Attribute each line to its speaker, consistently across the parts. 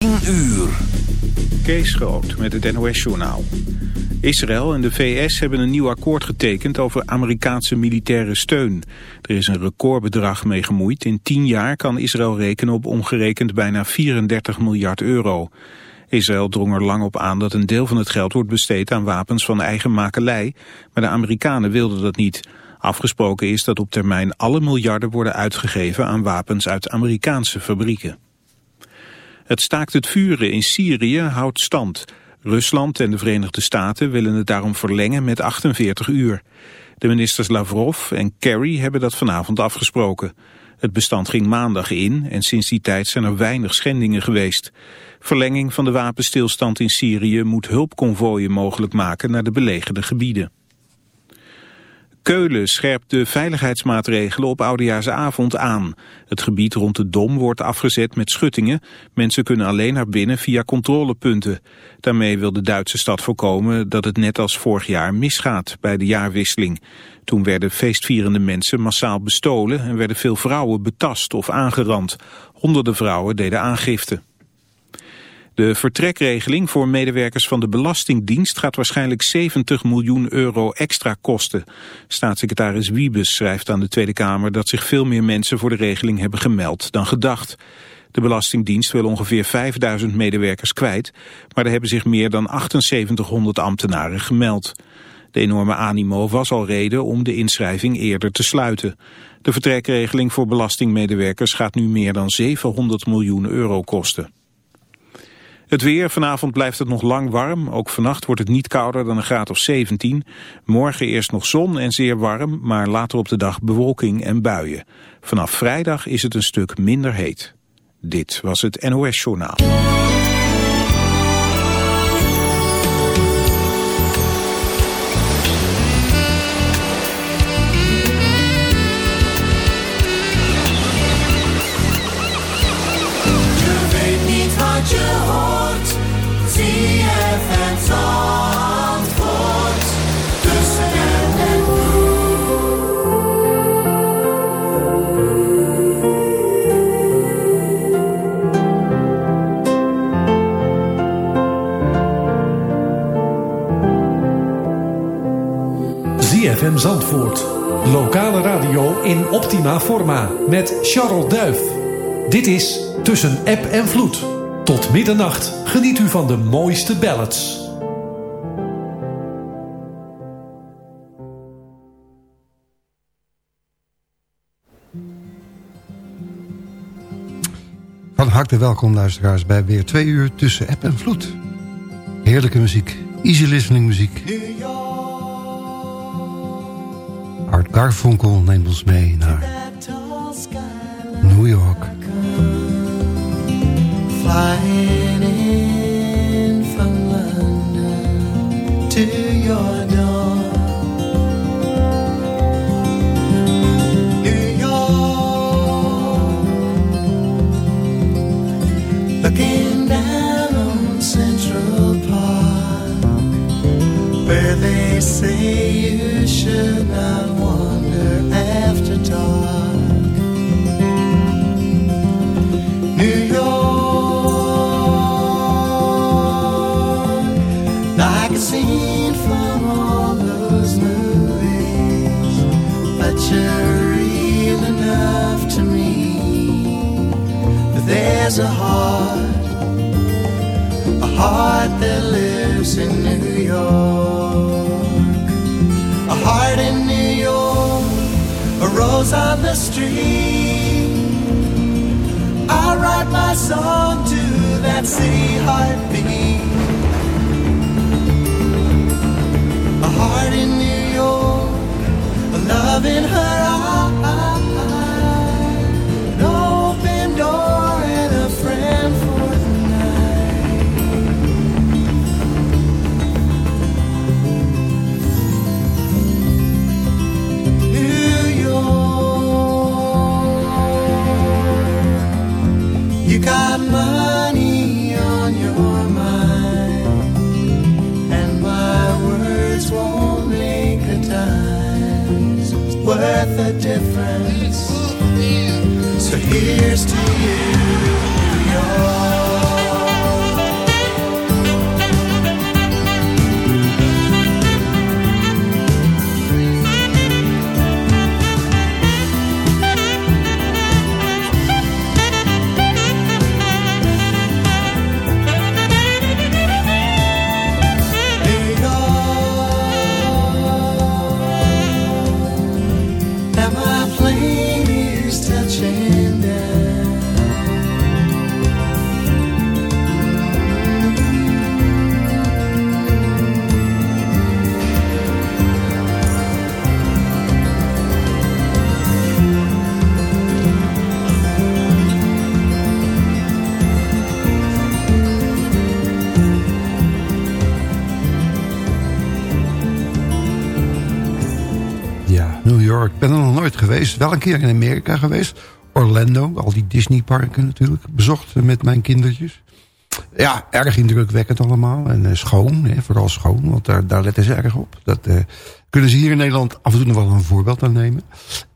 Speaker 1: 10 uur.
Speaker 2: Kees Groot met het NOS-journaal. Israël en de VS hebben een nieuw akkoord getekend over Amerikaanse militaire steun. Er is een recordbedrag mee gemoeid. In 10 jaar kan Israël rekenen op omgerekend bijna 34 miljard euro. Israël drong er lang op aan dat een deel van het geld wordt besteed aan wapens van eigen makelij, maar de Amerikanen wilden dat niet. Afgesproken is dat op termijn alle miljarden worden uitgegeven aan wapens uit Amerikaanse fabrieken. Het staakt het vuren in Syrië houdt stand. Rusland en de Verenigde Staten willen het daarom verlengen met 48 uur. De ministers Lavrov en Kerry hebben dat vanavond afgesproken. Het bestand ging maandag in en sinds die tijd zijn er weinig schendingen geweest. Verlenging van de wapenstilstand in Syrië moet hulpconvooien mogelijk maken naar de belegerde gebieden. Keulen scherpt de veiligheidsmaatregelen op Oudejaarsavond aan. Het gebied rond de Dom wordt afgezet met schuttingen. Mensen kunnen alleen naar binnen via controlepunten. Daarmee wil de Duitse stad voorkomen dat het net als vorig jaar misgaat bij de jaarwisseling. Toen werden feestvierende mensen massaal bestolen en werden veel vrouwen betast of aangerand. Honderden vrouwen deden aangifte. De vertrekregeling voor medewerkers van de Belastingdienst gaat waarschijnlijk 70 miljoen euro extra kosten. Staatssecretaris Wiebes schrijft aan de Tweede Kamer dat zich veel meer mensen voor de regeling hebben gemeld dan gedacht. De Belastingdienst wil ongeveer 5000 medewerkers kwijt, maar er hebben zich meer dan 7800 ambtenaren gemeld. De enorme animo was al reden om de inschrijving eerder te sluiten. De vertrekregeling voor belastingmedewerkers gaat nu meer dan 700 miljoen euro kosten. Het weer, vanavond blijft het nog lang warm. Ook vannacht wordt het niet kouder dan een graad of 17. Morgen eerst nog zon en zeer warm, maar later op de dag bewolking en buien. Vanaf vrijdag is het een stuk minder heet. Dit was het NOS Journaal.
Speaker 3: ZFM Zandvoort.
Speaker 4: Lokale radio in optima forma met Charles Duif. Dit is Tussen App en Vloed. Tot middernacht geniet u van de mooiste ballads.
Speaker 5: Van harte welkom luisteraars bij weer twee uur tussen app en vloed. Heerlijke muziek, easy listening muziek. Art Garfunkel neemt ons mee naar New York.
Speaker 3: Flying in from London to your door. New York. Looking a on the street. I write my song to that city heartbeat. A heart in New York, a love in her eye, difference. So here's to you. Ik ben er nog nooit geweest. Wel een keer in Amerika geweest. Orlando, al die Disneyparken natuurlijk. Bezocht met mijn kindertjes. Ja, erg indrukwekkend allemaal. En uh, schoon, hè, vooral schoon. Want daar, daar letten ze erg op. Dat uh, kunnen ze hier in Nederland af en toe nog wel een voorbeeld aan nemen.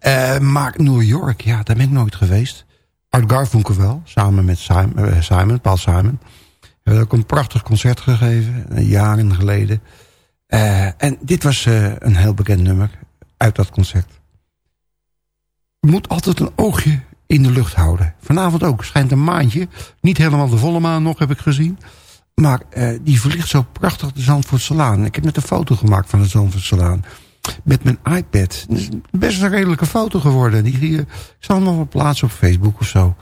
Speaker 3: Uh, maar New York, ja, daar ben ik nooit geweest. Art Garfunkel wel, samen met Simon, Simon Paul Simon. We hebben ook een prachtig concert gegeven, jaren geleden. en dit was een heel bekend nummer uit dat concert. Je moet altijd een oogje in de lucht houden. Vanavond ook. Schijnt een maandje. Niet helemaal de volle maan nog, heb ik gezien. Maar uh, die verlicht zo prachtig de Zandvoortselaan. Ik heb net een foto gemaakt van de Zandvoortselaan. Met mijn iPad. Best een redelijke foto geworden. Die, die, ik zal nog wel plaatsen op Facebook of zo.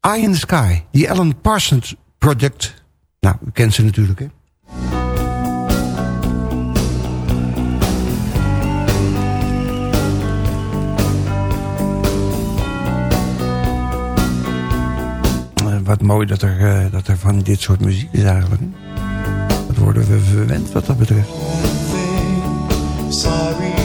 Speaker 3: Eye in the Sky. Die Alan Parsons Project. Nou, kent ze natuurlijk, hè. Wat mooi dat er, uh, dat er van dit soort muziek is eigenlijk. Dat worden we verwend wat dat betreft. chances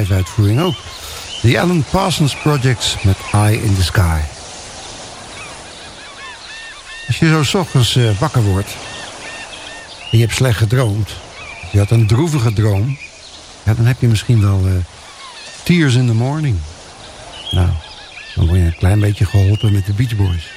Speaker 5: is nog een live uitvoering ook. The Alan Parsons Projects met Eye in the Sky. Als je zo s ochtends uh, wakker wordt... en je hebt slecht gedroomd... je had een droevige droom... Ja, dan heb je misschien wel uh, Tears in the Morning. Nou, dan word je een klein beetje geholpen met de Beach Boys.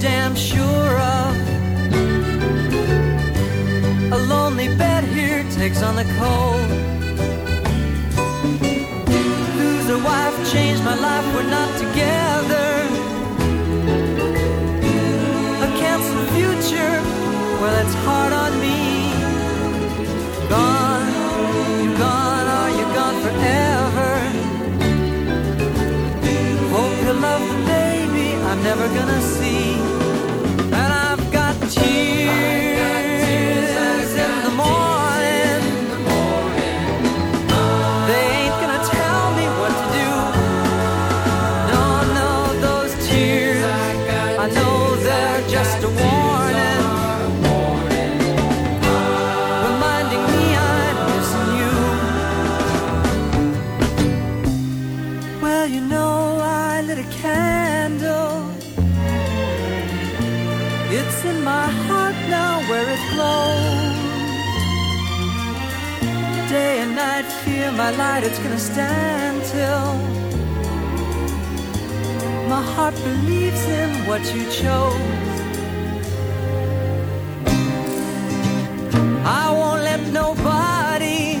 Speaker 1: Damn sure of. A lonely bed here takes on the cold. Lose a wife, changed my life, we're not together. A canceled future, well, it's hard on me. Gone, you're gone, are you gone forever? Hope you love the baby I'm never gonna see. Light, it's gonna stand till my heart believes in what you chose. I won't let nobody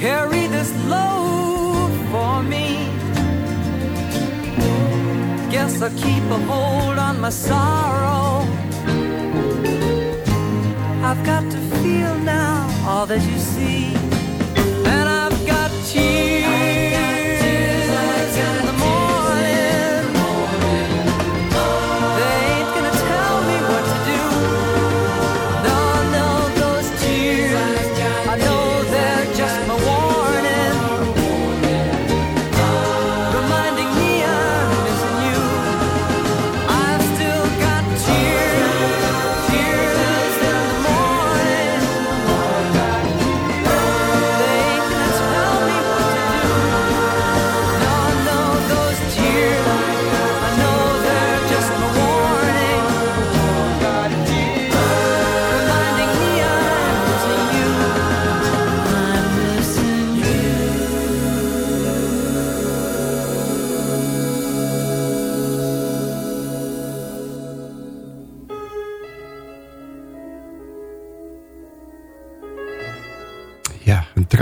Speaker 1: carry this load for me. Guess I'll keep a hold on my sorrow. I've got all that you see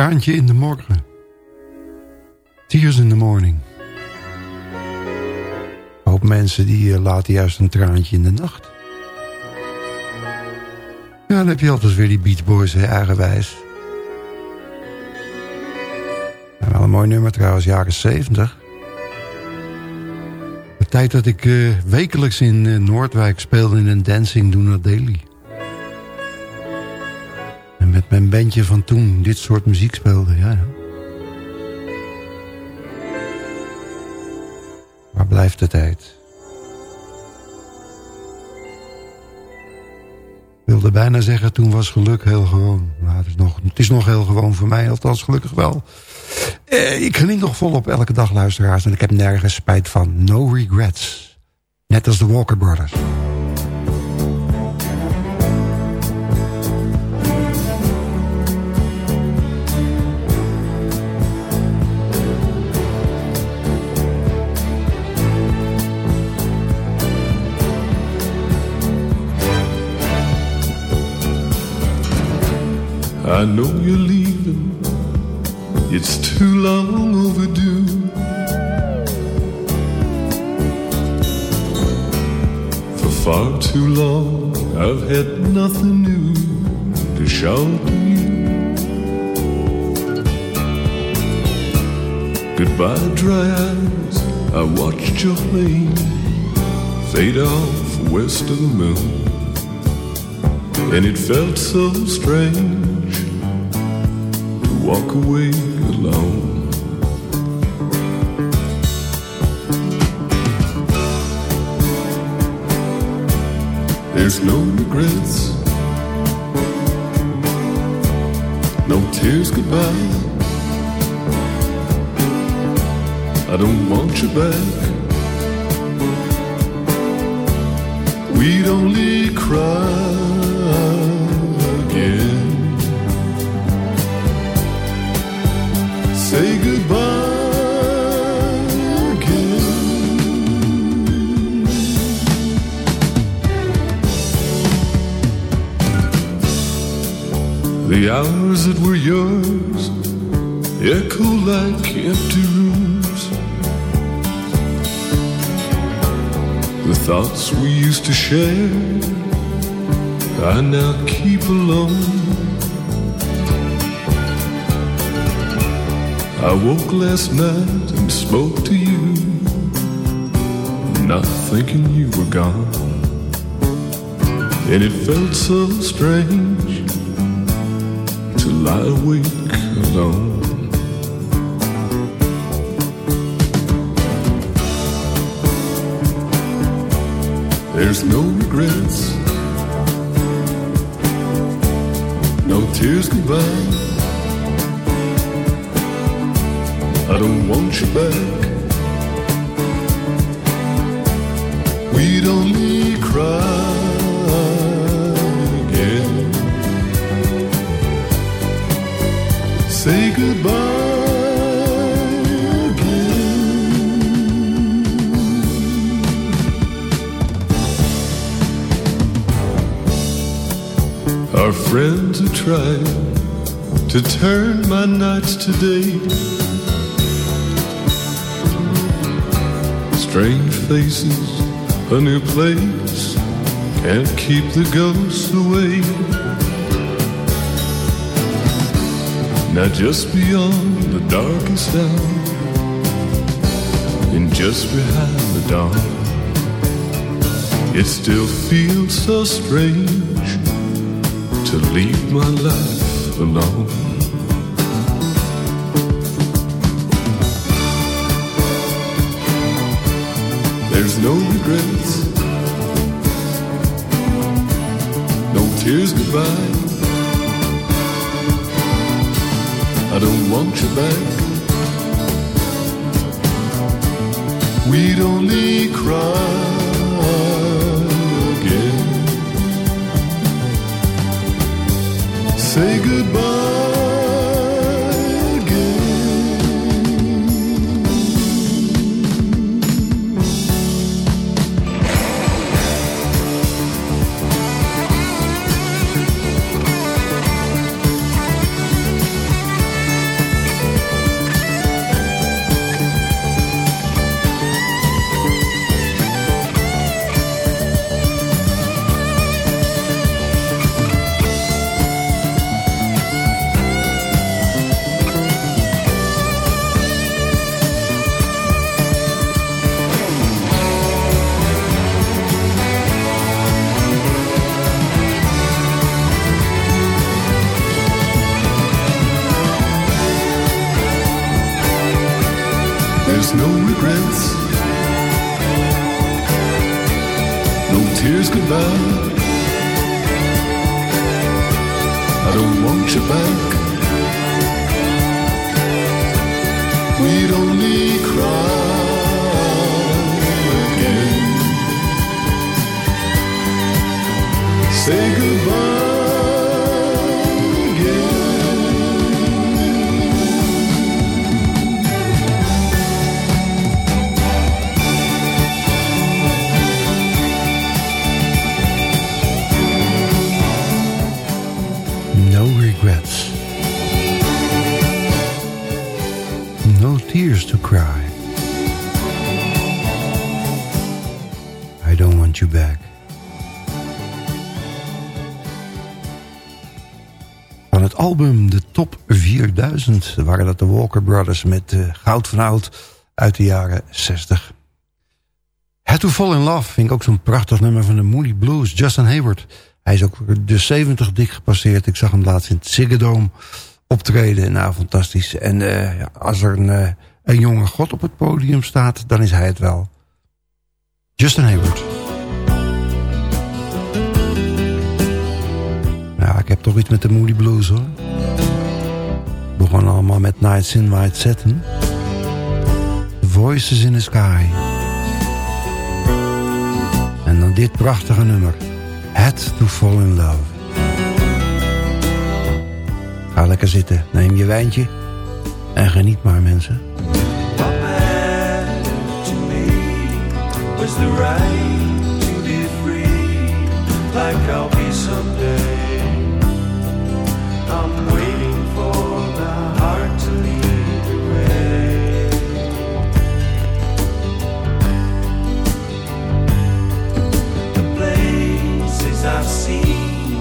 Speaker 5: traantje in de morgen. Tears in the morning. Een hoop mensen die uh, laten juist een traantje in de nacht. Ja, dan heb je altijd weer die Beach Boys, hè, eigenwijs. Ja, wel een mooi nummer trouwens, jaren 70. De tijd dat ik uh, wekelijks in uh, Noordwijk speelde in een Dancing Doona Daily bandje van toen dit soort muziek speelde. Ja. Waar blijft de tijd? Ik wilde bijna zeggen, toen was geluk heel gewoon. Nou, het, is nog, het is nog heel gewoon voor mij, althans gelukkig wel. Eh, ik geniet nog volop elke dag, luisteraars. En ik heb nergens spijt van. No regrets. Net als de Walker Brothers.
Speaker 6: I know you're leaving, it's too long overdue. For far too long I've had nothing new to shout to you. Goodbye, dry eyes. I watched your plane fade off west of the moon, and it felt so strange walk away alone. There's no regrets, no tears goodbye. I don't want you back. We'd only cry Say goodbye again. The hours that were yours echo like empty rooms. The thoughts we used to share, I now keep alone. I woke last night and spoke to you, not thinking you were gone. And it felt so strange to lie awake alone. There's no regrets, no tears goodbye. I don't want you back. We'd only cry again. Say goodbye again. Our friends are trying to turn my nights to day. Strange faces, a new place, can't keep the ghosts away. Now just beyond the darkest hour, and just behind the dawn, it still feels so strange to leave my life alone. There's no tears goodbye. I don't want you back. We'd only cry again. Say goodbye
Speaker 5: 4000 waren dat de Walker Brothers met uh, Goud van Oud uit de jaren 60. Had to Fall in Love vind ik ook zo'n prachtig nummer van de Moody Blues. Justin Hayward. Hij is ook de 70 dik gepasseerd. Ik zag hem laatst in het Ziggo optreden. Nou, fantastisch. En uh, ja, als er een, uh, een jonge god op het podium staat, dan is hij het wel. Justin Hayward. Ja, ik heb toch iets met de Moody Blues hoor. Begon allemaal met Nights in White Satin. Voices in the Sky. En dan dit prachtige nummer. Had to Fall in Love. Ga lekker zitten, neem je wijntje en geniet maar mensen.
Speaker 3: Was the right to be free, like I'll be someday. I've seen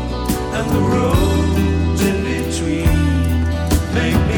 Speaker 3: and the roads in between make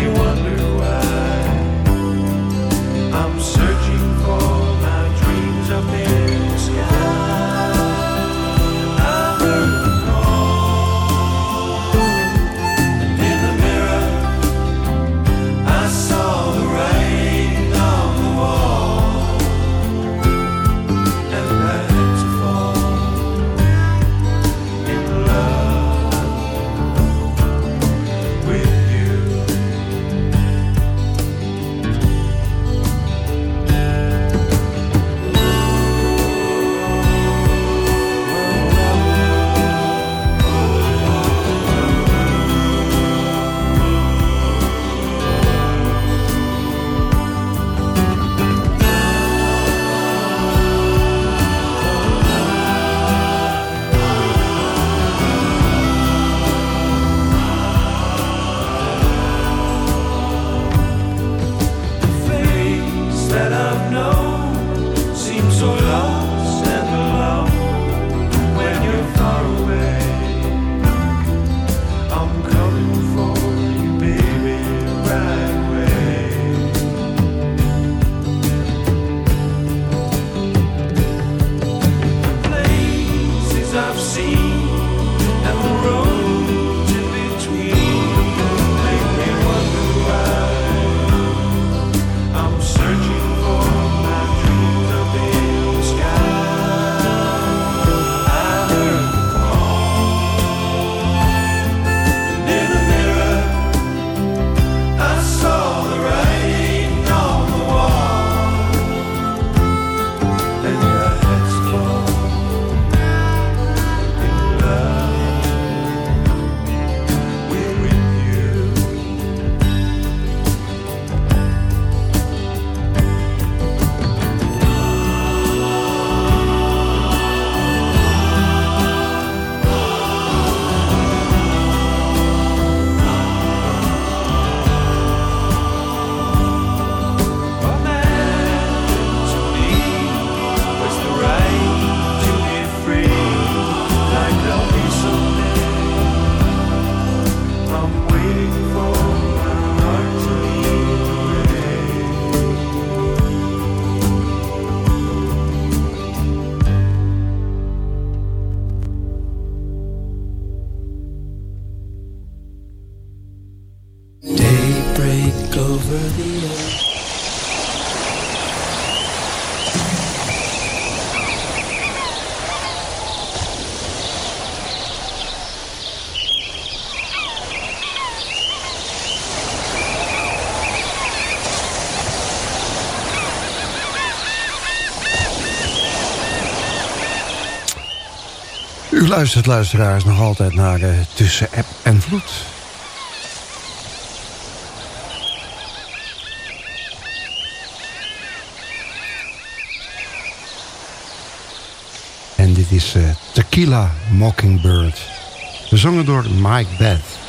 Speaker 5: Luistert, luisteraars, nog altijd naar eh, Tussen App en Vloed. En dit is eh, Tequila Mockingbird. Gezongen door Mike Beth.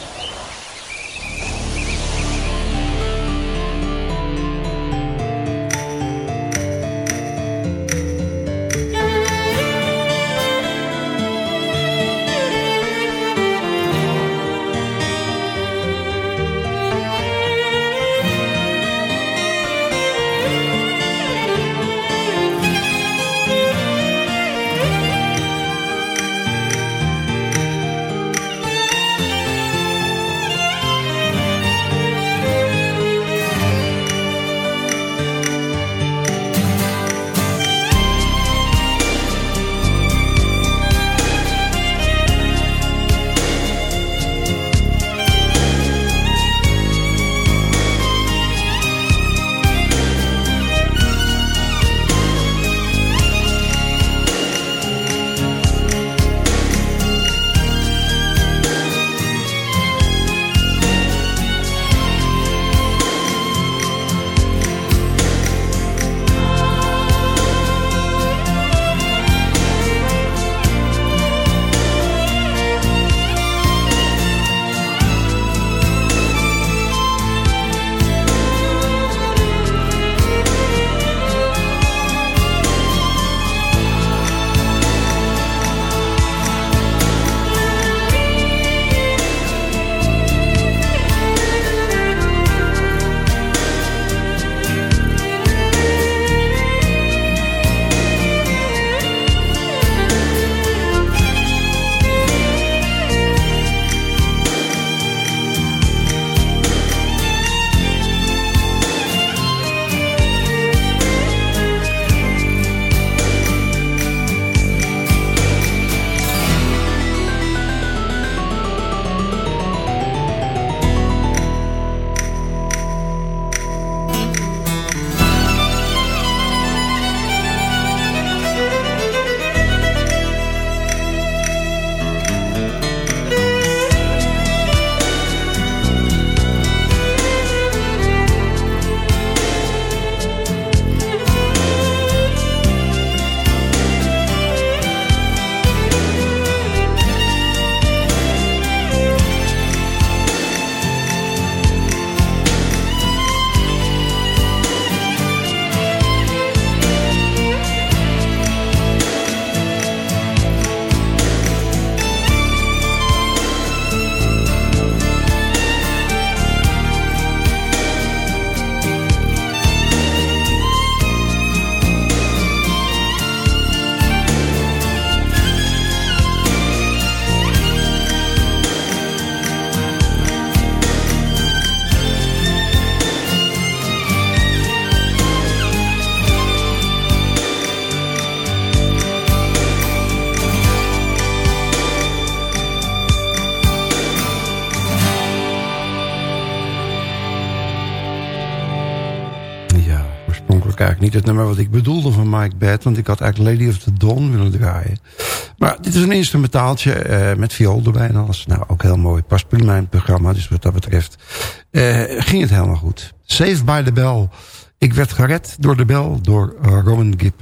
Speaker 7: Het nummer wat ik bedoelde van Mike Bad. Want ik had eigenlijk Lady of the Dawn willen draaien. Maar dit is een instrumentaaltje uh, met viool erbij en alles. Nou, ook heel mooi. Past prima in het programma. Dus wat dat betreft uh, ging het helemaal goed. Saved by the Bell. Ik werd gered door de bel door Rowan Gibb.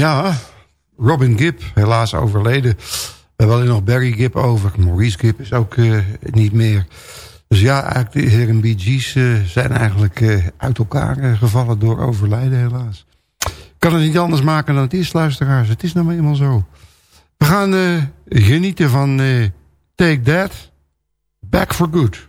Speaker 7: Ja, Robin Gibb, helaas overleden. We hebben nog Barry Gibb over. Maurice Gibb is ook uh, niet meer. Dus ja, eigenlijk de heren Bee Gees uh, zijn eigenlijk uh, uit elkaar gevallen door overlijden helaas. kan het niet anders maken dan het is, luisteraars. Het is nou eenmaal zo. We gaan genieten van Take That, Back for Good.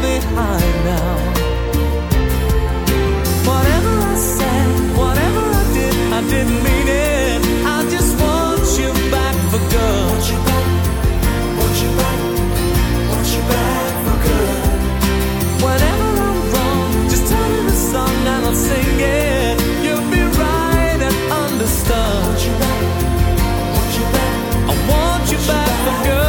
Speaker 8: behind now. Whatever I said, whatever I did, I didn't mean it. I just want you back for good. Want you back, want you back, want you back for good. I'm wrong, just tell me the song and I'll sing it. You'll be right and understood. Want you back, want you back, I want you back for good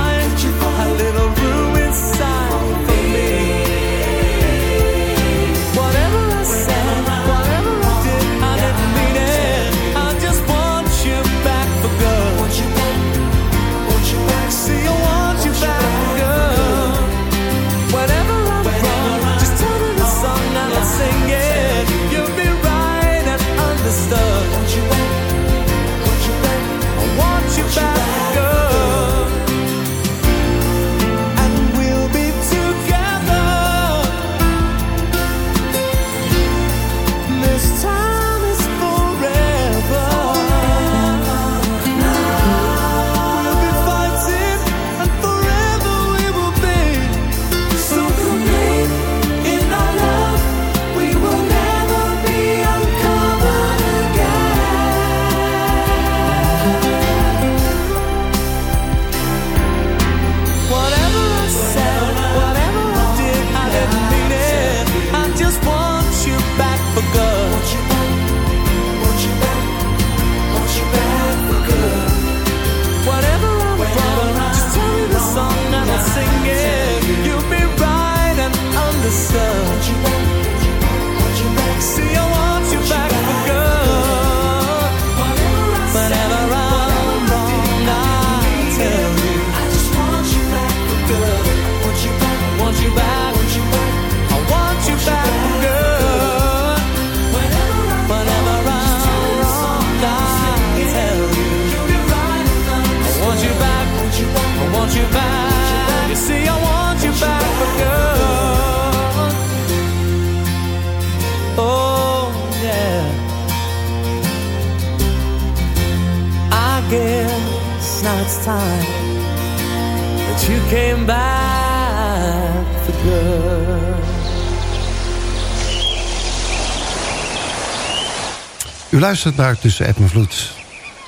Speaker 5: U luistert naar Tussen App Vloed.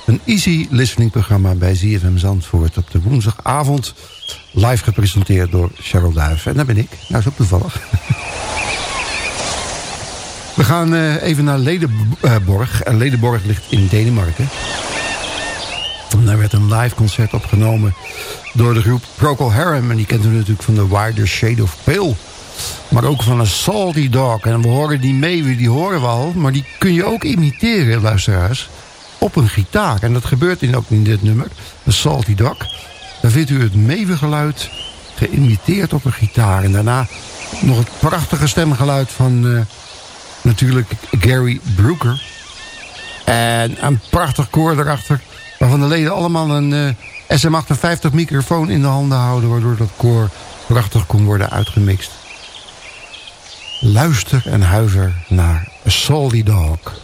Speaker 5: Een easy listening programma bij ZFM Zandvoort op de woensdagavond. Live gepresenteerd door Cheryl Duif. En daar ben ik. Nou, ook toevallig. We gaan eh, even naar Ledenborg. En Ledenborg ligt in Denemarken. En daar werd een live concert opgenomen door de groep Procol Harum. En die kent u natuurlijk van The Wider Shade of Pale. Maar ook van een Salty Dog. En we horen die mee, die horen we al. Maar die kun je ook imiteren, luisteraars. Op een gitaar. En dat gebeurt in, ook in dit nummer. Een Salty Dog. Dan vindt u het meewegeluid geïmiteerd op een gitaar. En daarna nog het prachtige stemgeluid van... eh, natuurlijk Gary Brooker. En een prachtig koor erachter. Waarvan de leden allemaal een eh, SM58 microfoon in de handen houden. Waardoor dat koor prachtig kon worden uitgemixt. Luister en huiver naar A Salty Dog.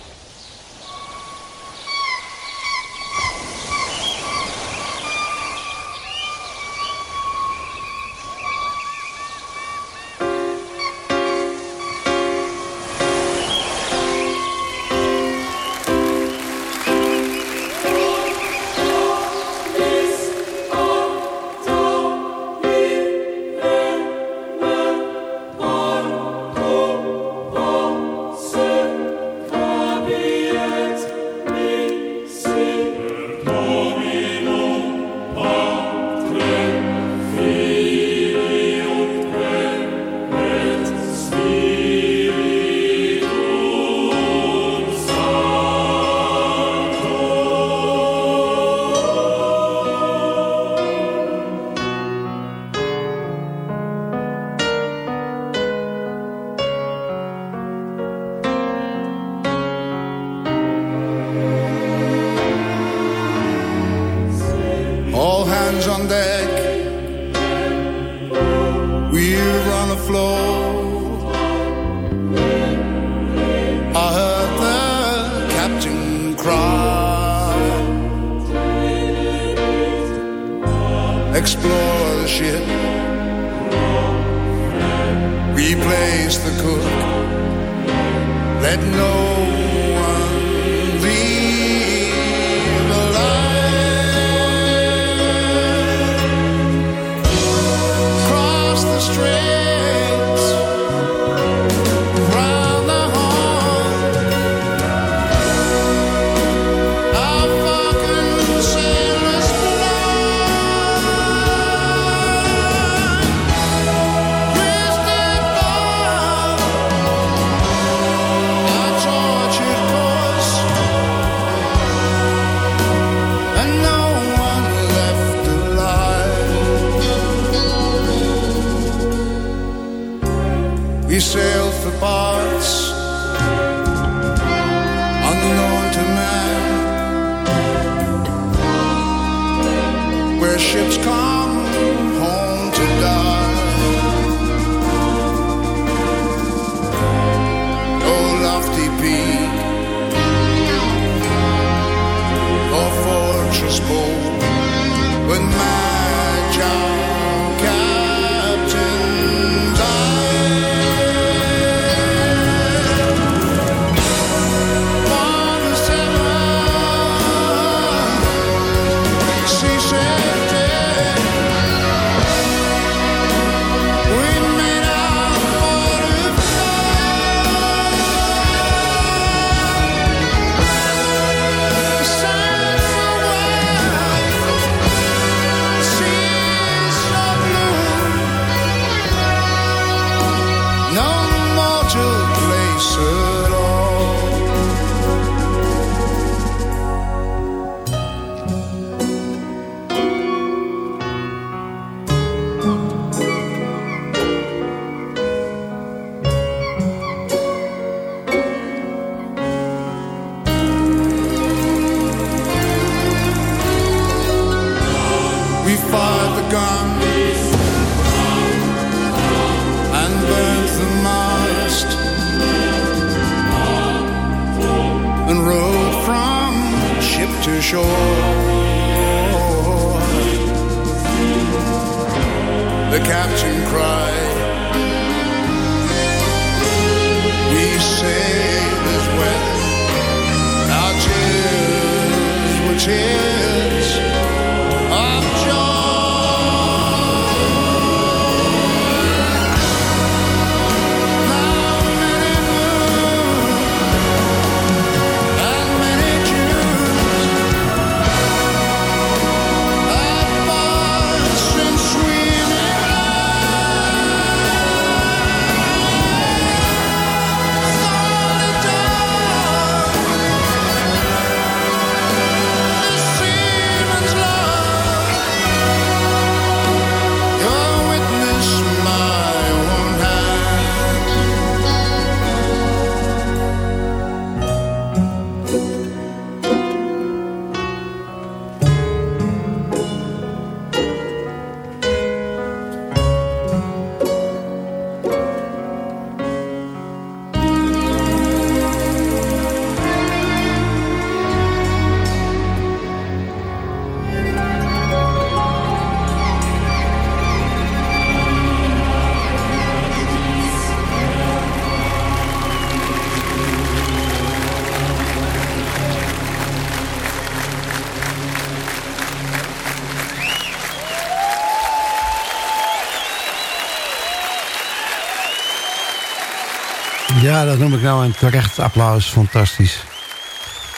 Speaker 5: Nou een terecht applaus. Fantastisch.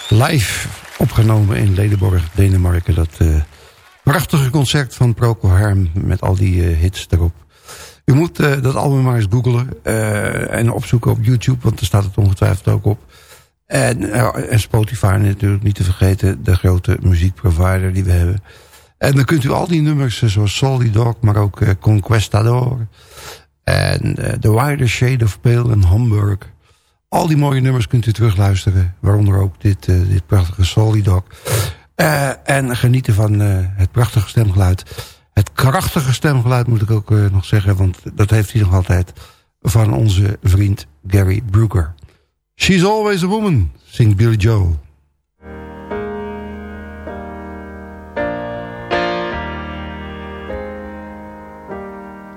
Speaker 5: Live opgenomen in Ledenborg, Denemarken. Dat eh, prachtige concert van Procol Harm met al die eh, hits erop. U moet eh, dat album maar eens googlen en opzoeken op YouTube, want daar staat het ongetwijfeld ook op. En, en Spotify natuurlijk niet te vergeten, de grote muziekprovider die we hebben. En dan kunt u al die nummers, zoals Solid Dog, maar ook Conquestador... en The Wider Shade of Pale en Hamburg... Al die mooie nummers kunt u terugluisteren. Waaronder ook dit, eh, dit prachtige Solid Dog. Eh, en genieten van eh, het prachtige stemgeluid. Het krachtige stemgeluid moet ik ook nog zeggen. Want dat heeft hij nog altijd. Van onze vriend Gary Brooker. She's always a woman, zingt Billy Joel.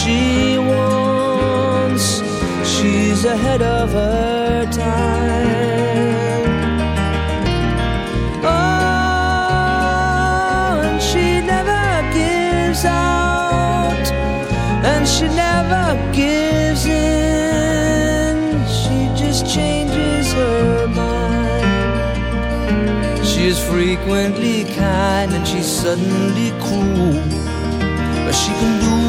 Speaker 8: She wants. She's ahead of her time. Oh, and she never gives out, and she never gives in. She just changes her mind. She is frequently kind and she's suddenly cruel.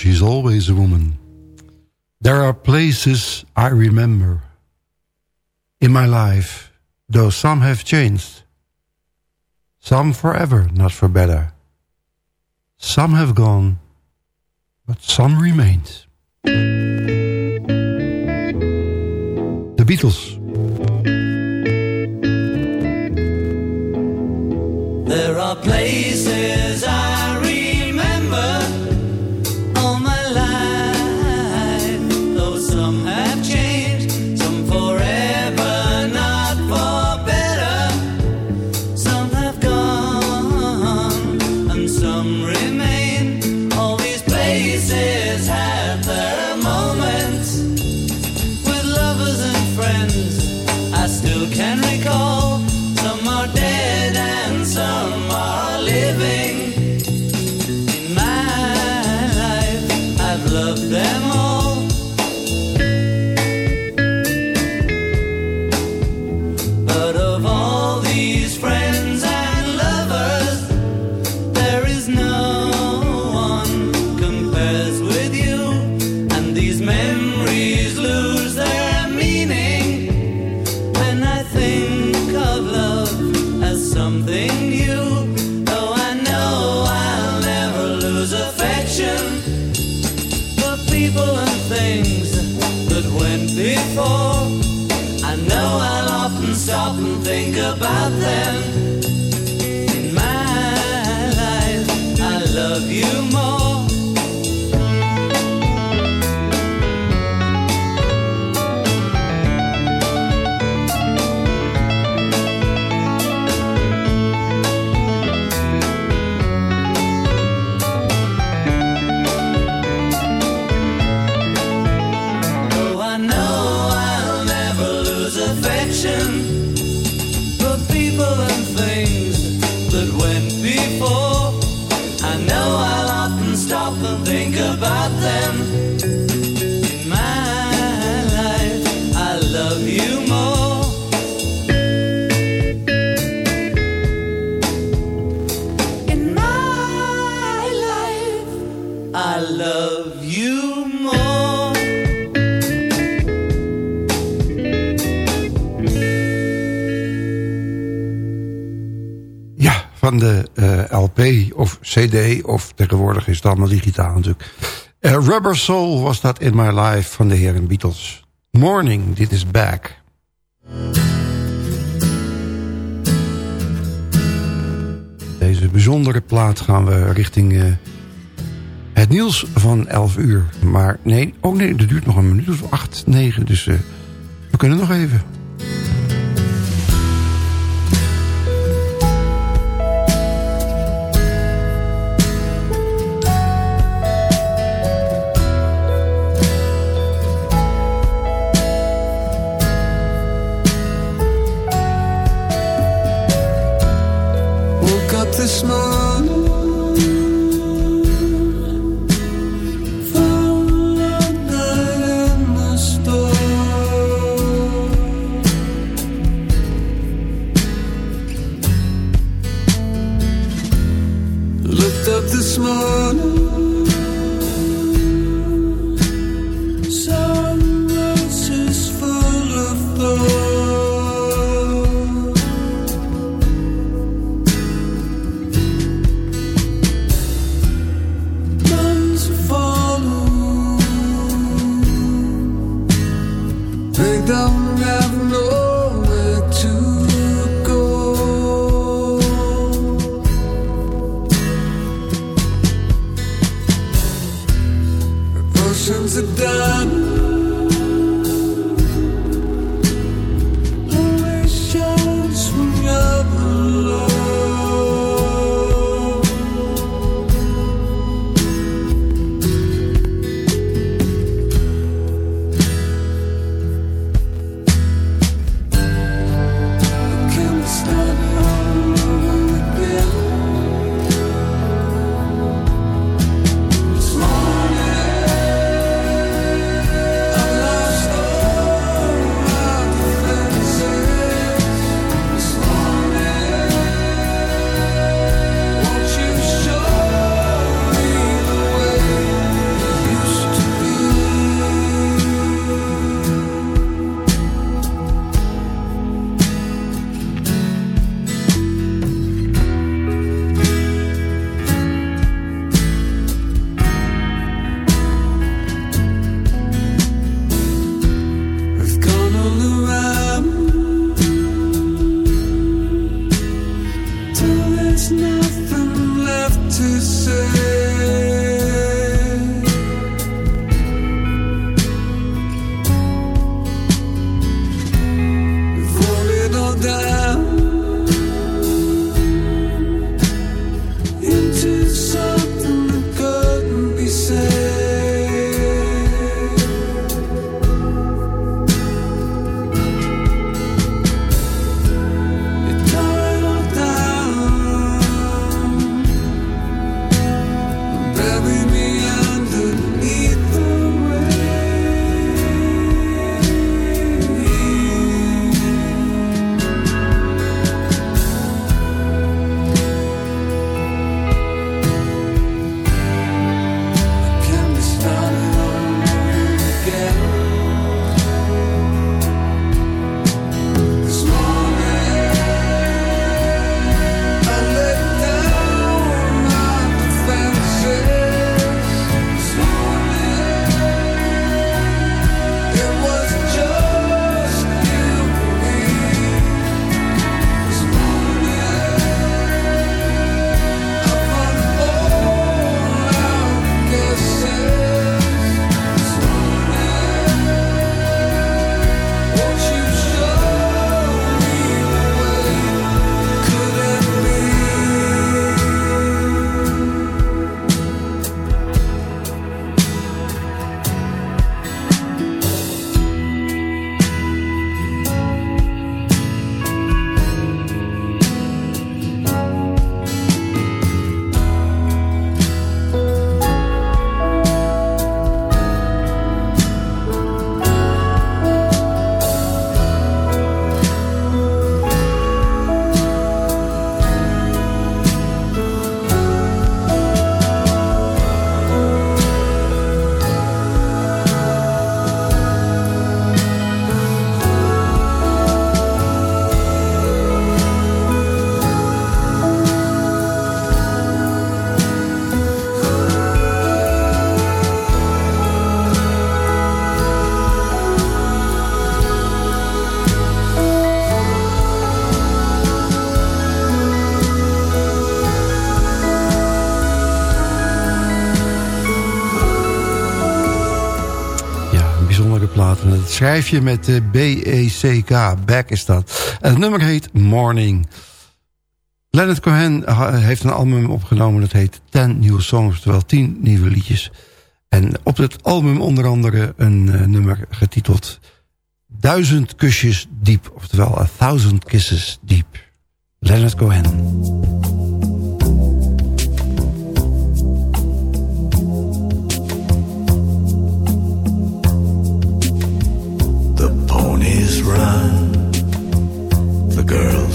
Speaker 5: She's Always a Woman. There are places I remember in my life, though some have changed. Some forever, not for better. Some have gone, but some remained. The Beatles.
Speaker 9: There are places
Speaker 5: De eh, LP of CD of tegenwoordig is het allemaal digitaal natuurlijk. Eh, Rubber Soul was dat in my life van de heren Beatles. Morning, dit is back. Deze bijzondere plaat gaan we richting eh, het nieuws van 11 uur. Maar nee, oh nee, dat duurt nog een minuut of 8, 9. Dus we kunnen nog even.
Speaker 10: Woke up
Speaker 5: schrijf je met de B-E-C-K. Back is dat. En het nummer heet Morning. Leonard Cohen heeft een album opgenomen. Dat heet 10 New Songs. Oftewel 10 nieuwe liedjes. En op het album onder andere een eh, nummer getiteld... Duizend kusjes diep. Oftewel A Thousand Kisses Deep. Leonard Cohen.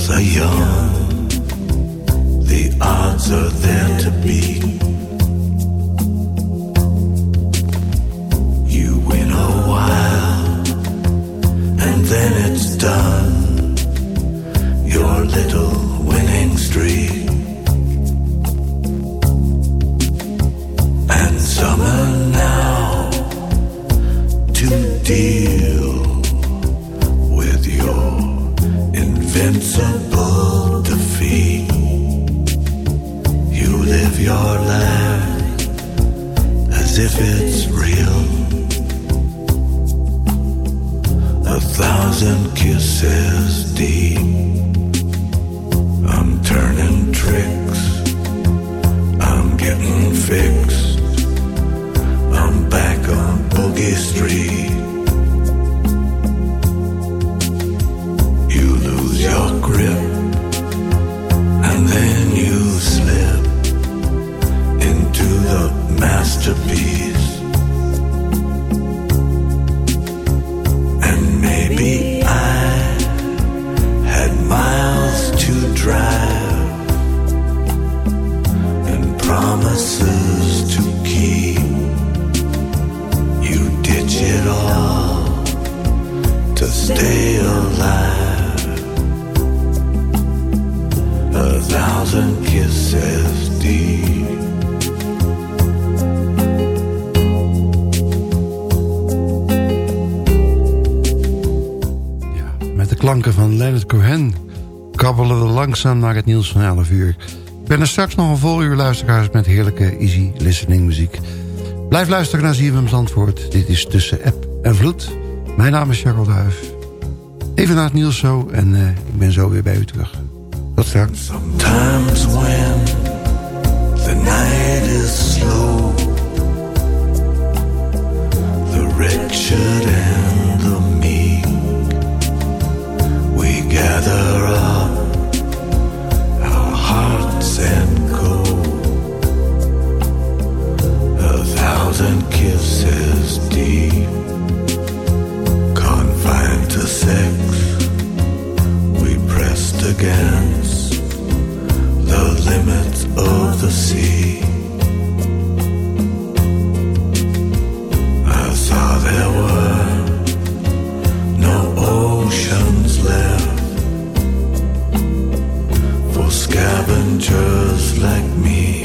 Speaker 11: Girls are young, the odds are there to beat. You win a while, and then it's done. Your little winning streak. And summer now to deal invincible defeat. You live your life as if it's real. A thousand kisses deep. I'm turning tricks. I'm getting fixed. I'm back on Boogie Street. Your grip, and then you slip into the masterpiece. And maybe I had miles to drive and promises to keep. You ditch it all to stay alive.
Speaker 5: Kabbelen we langzaam naar het nieuws van 11 uur. Ik ben er straks nog een vol uur luisteraars met heerlijke easy listening muziek. Blijf luisteren naar ZFM Zandvoort. Dit is Tussen App en Vloed. Mijn naam is Charles Duif. Even naar het nieuws zo en eh, ik ben zo weer bij u terug. Tot straks.
Speaker 11: Times when the night is slow, the wretched and the meek, we gather up thousand kisses deep, confined to sex, we pressed against the limits of the sea. I saw there were no oceans left for scavengers like me.